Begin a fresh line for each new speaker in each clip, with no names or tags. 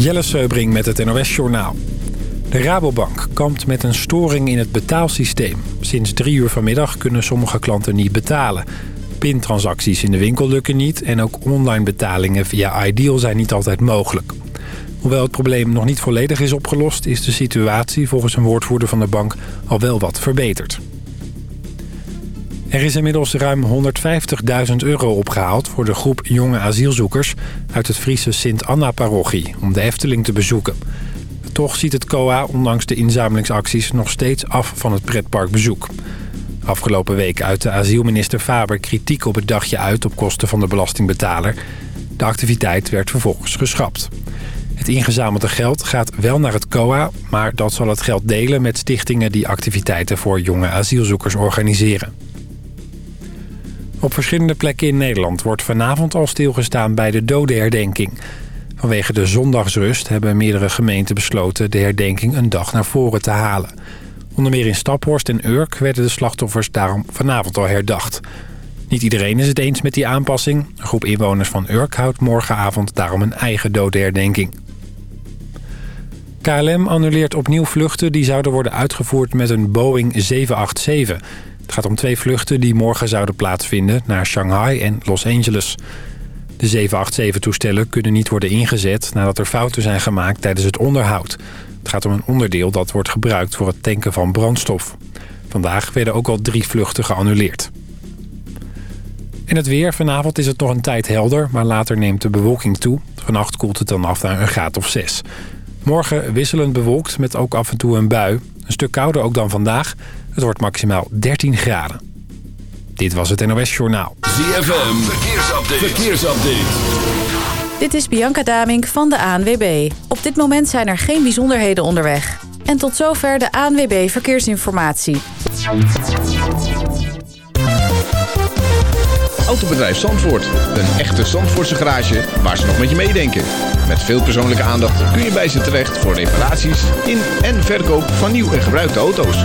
Jelle Seubring met het NOS Journaal. De Rabobank kampt met een storing in het betaalsysteem. Sinds drie uur vanmiddag kunnen sommige klanten niet betalen. Pintransacties in de winkel lukken niet... en ook online betalingen via Ideal zijn niet altijd mogelijk. Hoewel het probleem nog niet volledig is opgelost... is de situatie volgens een woordvoerder van de bank al wel wat verbeterd. Er is inmiddels ruim 150.000 euro opgehaald voor de groep jonge asielzoekers... uit het Friese Sint-Anna-parochie om de Efteling te bezoeken. Toch ziet het COA ondanks de inzamelingsacties nog steeds af van het pretparkbezoek. Afgelopen week uitte asielminister Faber kritiek op het dagje uit op kosten van de belastingbetaler. De activiteit werd vervolgens geschrapt. Het ingezamelde geld gaat wel naar het COA, maar dat zal het geld delen met stichtingen die activiteiten voor jonge asielzoekers organiseren. Op verschillende plekken in Nederland wordt vanavond al stilgestaan bij de dodenherdenking. Vanwege de zondagsrust hebben meerdere gemeenten besloten de herdenking een dag naar voren te halen. Onder meer in Staphorst en Urk werden de slachtoffers daarom vanavond al herdacht. Niet iedereen is het eens met die aanpassing. Een groep inwoners van Urk houdt morgenavond daarom een eigen dodenherdenking. KLM annuleert opnieuw vluchten die zouden worden uitgevoerd met een Boeing 787. Het gaat om twee vluchten die morgen zouden plaatsvinden naar Shanghai en Los Angeles. De 787-toestellen kunnen niet worden ingezet nadat er fouten zijn gemaakt tijdens het onderhoud. Het gaat om een onderdeel dat wordt gebruikt voor het tanken van brandstof. Vandaag werden ook al drie vluchten geannuleerd. En het weer. Vanavond is het nog een tijd helder, maar later neemt de bewolking toe. Vannacht koelt het dan af naar een graad of 6. Morgen wisselend bewolkt met ook af en toe een bui. Een stuk kouder ook dan vandaag. Het wordt maximaal 13 graden. Dit was het NOS Journaal.
ZFM, verkeersupdate. verkeersupdate.
Dit is Bianca Damink van de ANWB. Op dit moment zijn er geen bijzonderheden onderweg. En tot zover de ANWB Verkeersinformatie.
Autobedrijf Zandvoort. Een echte Zandvoortse garage waar ze nog met je meedenken. Met veel persoonlijke aandacht kun je bij ze terecht voor reparaties in en verkoop van nieuw en gebruikte auto's.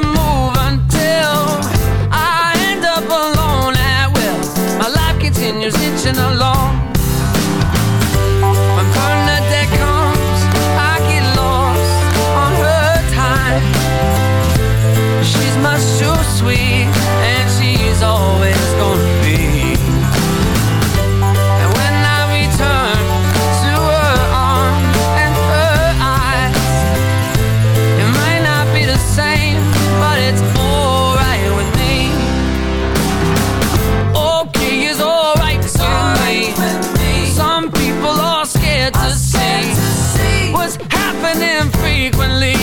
are to see what's happening frequently,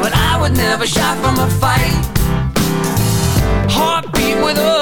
but I would never shy from a fight. Heartbeat with a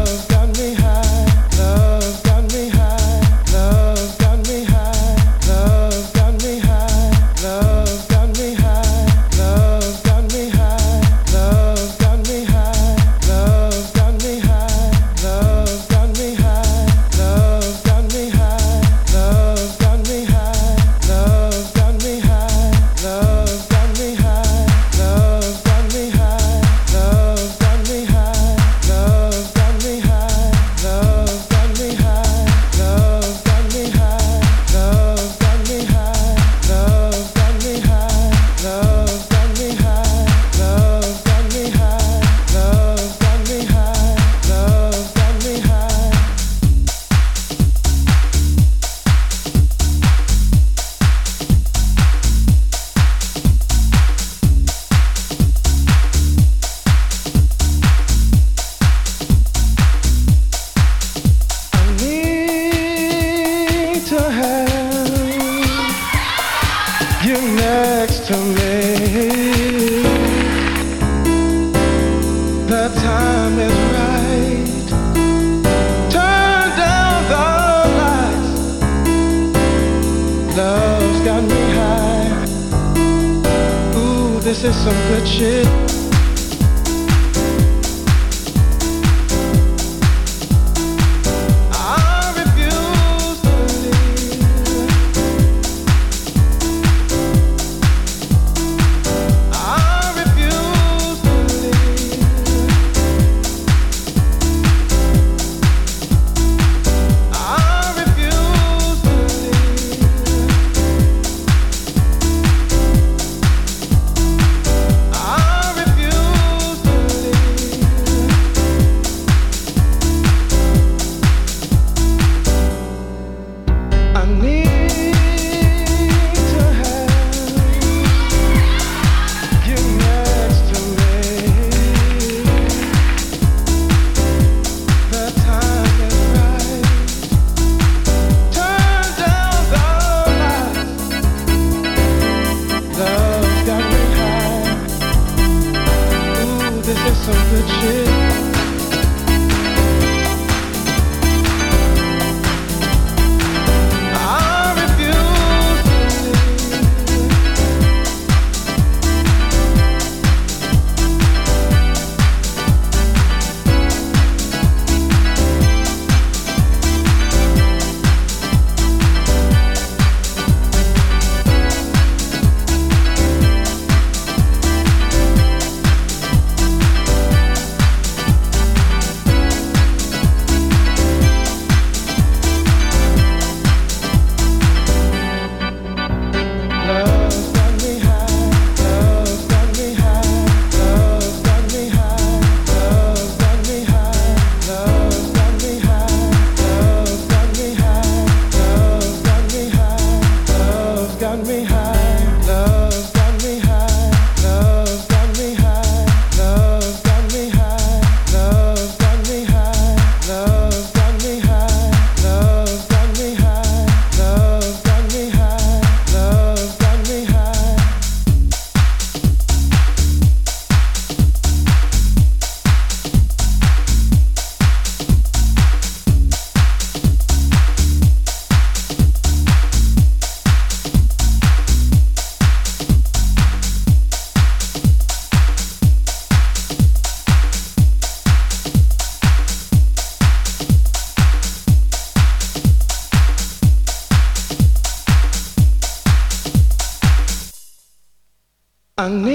Ang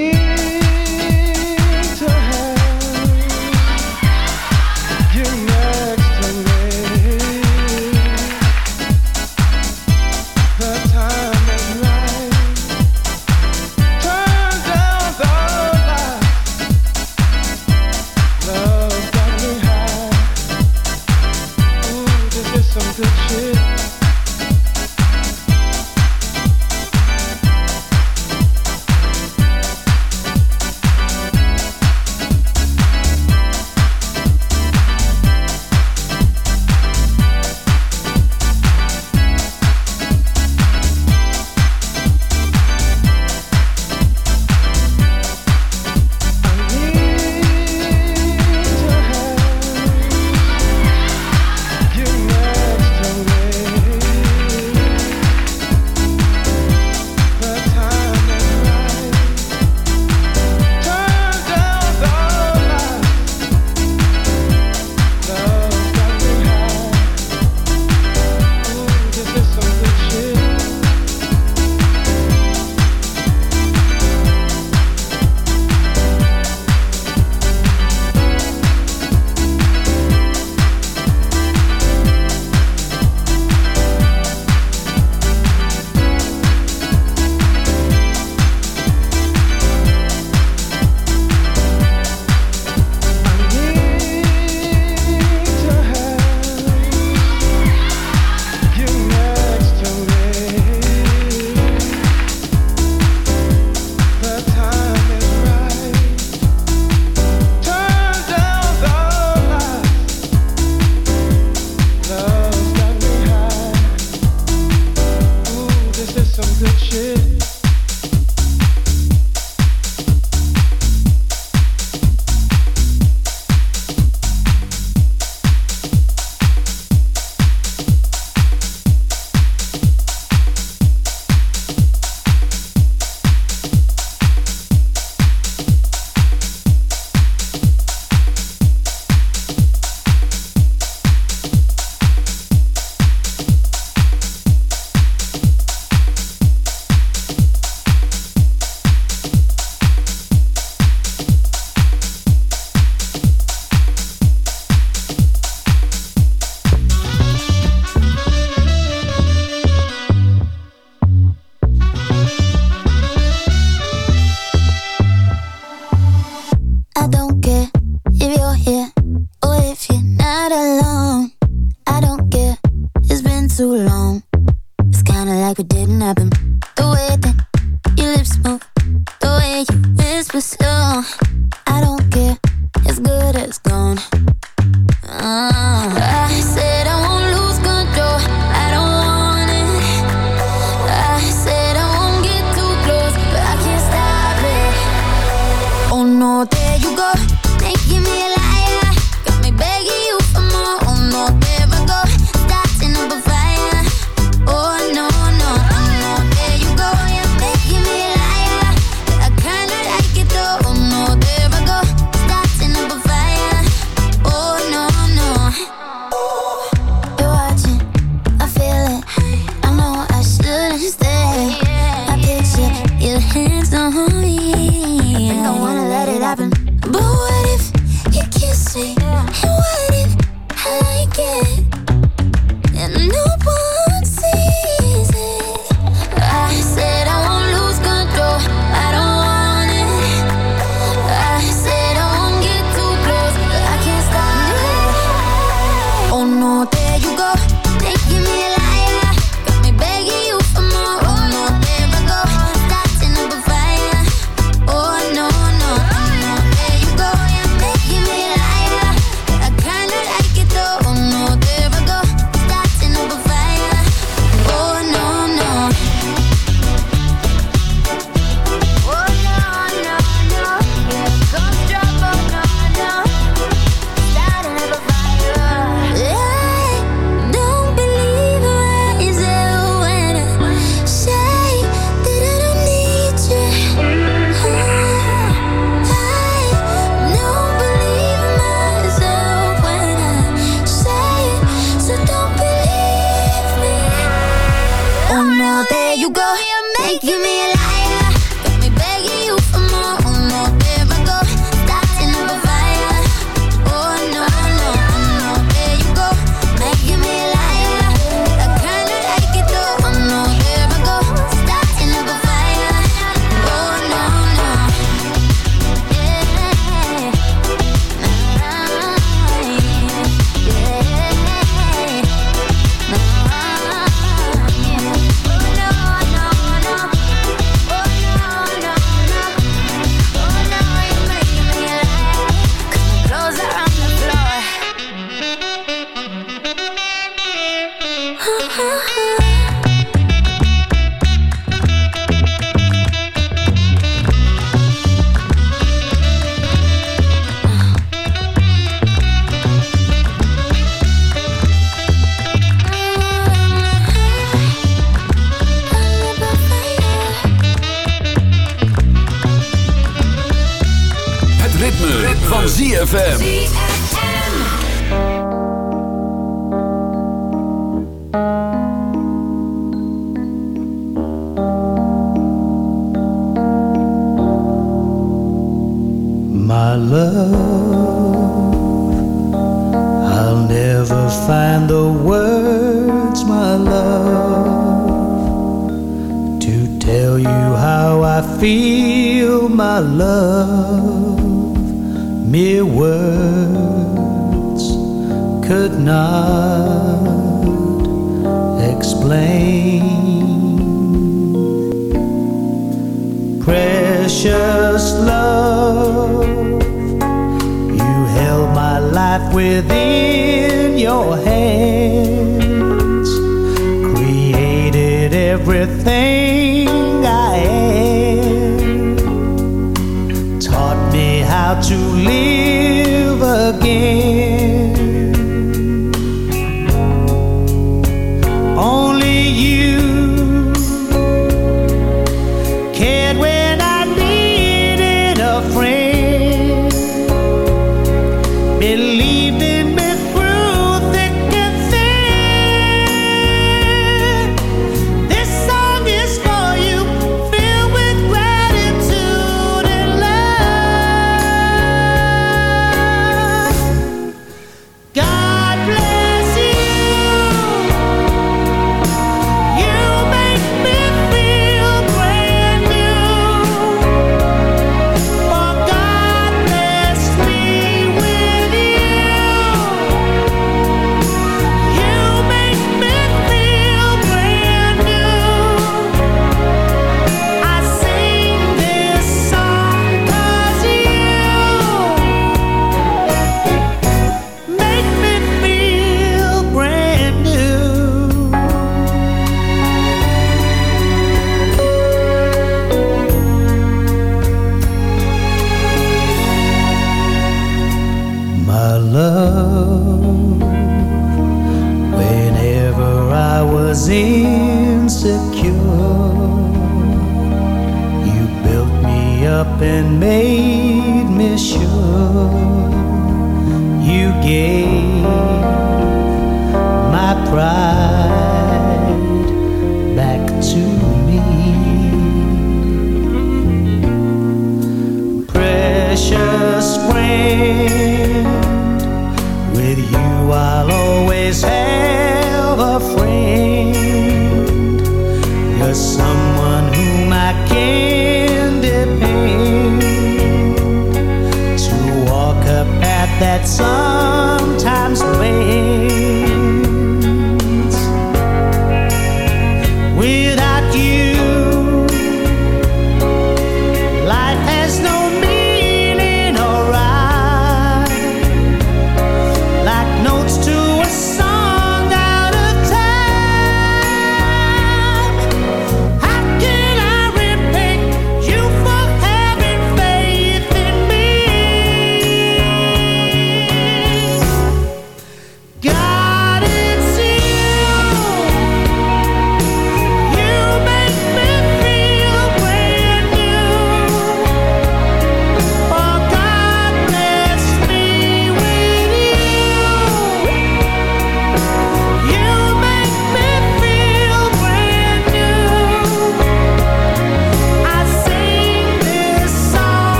again.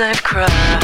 I've cried.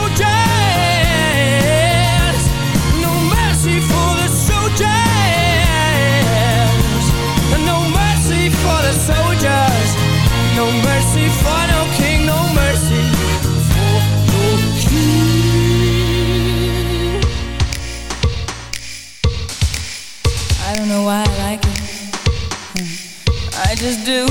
just do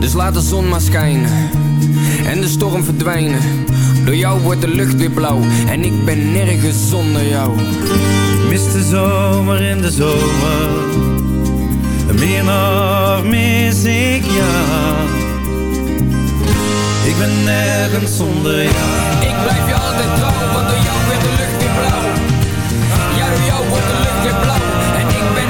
Dus laat de zon maar schijnen en de storm verdwijnen. Door jou wordt de lucht weer blauw en ik ben nergens zonder jou.
Mis de zomer in de zomer. Meer nog mis ik jou. Ik ben nergens zonder jou.
Ik blijf je altijd trouw, want door jou werd de lucht weer blauw. Ja, door jou wordt de lucht weer blauw en ik ben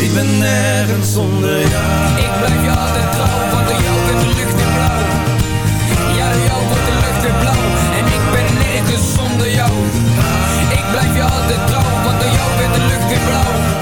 Ik ben nergens zonder jou.
Ik blijf je altijd trouw, want door jou werd de lucht weer blauw. Ja, door jou wordt de lucht weer blauw. En ik ben nergens zonder jou. Ik blijf je altijd trouw, want door jou werd de lucht weer blauw.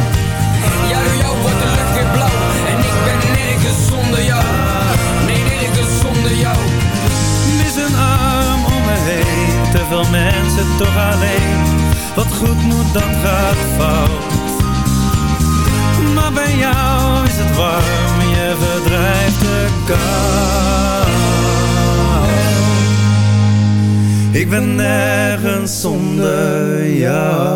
Zonder jou.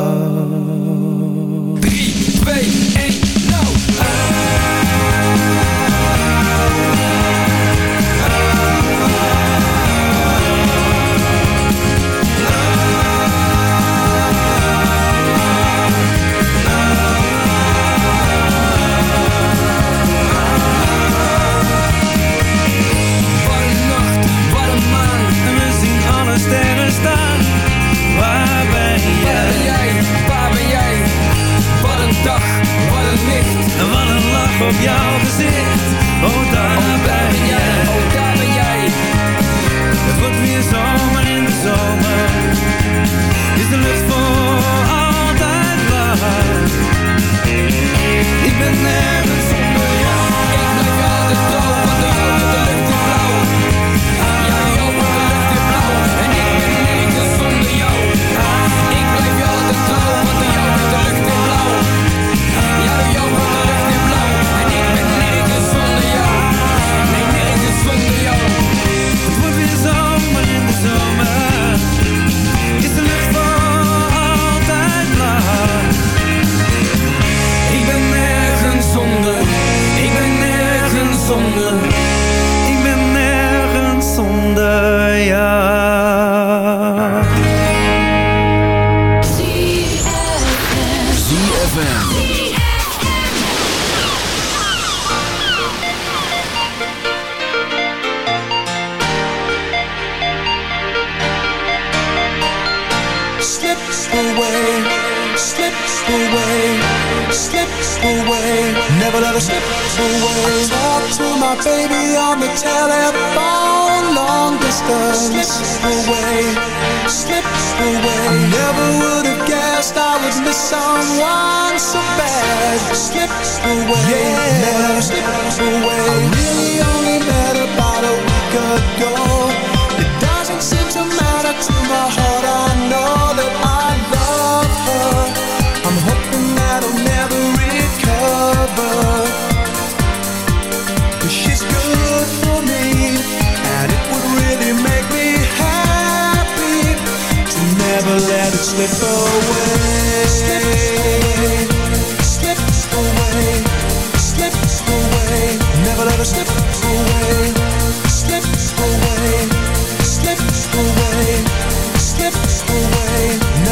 Yeah.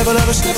Whatever.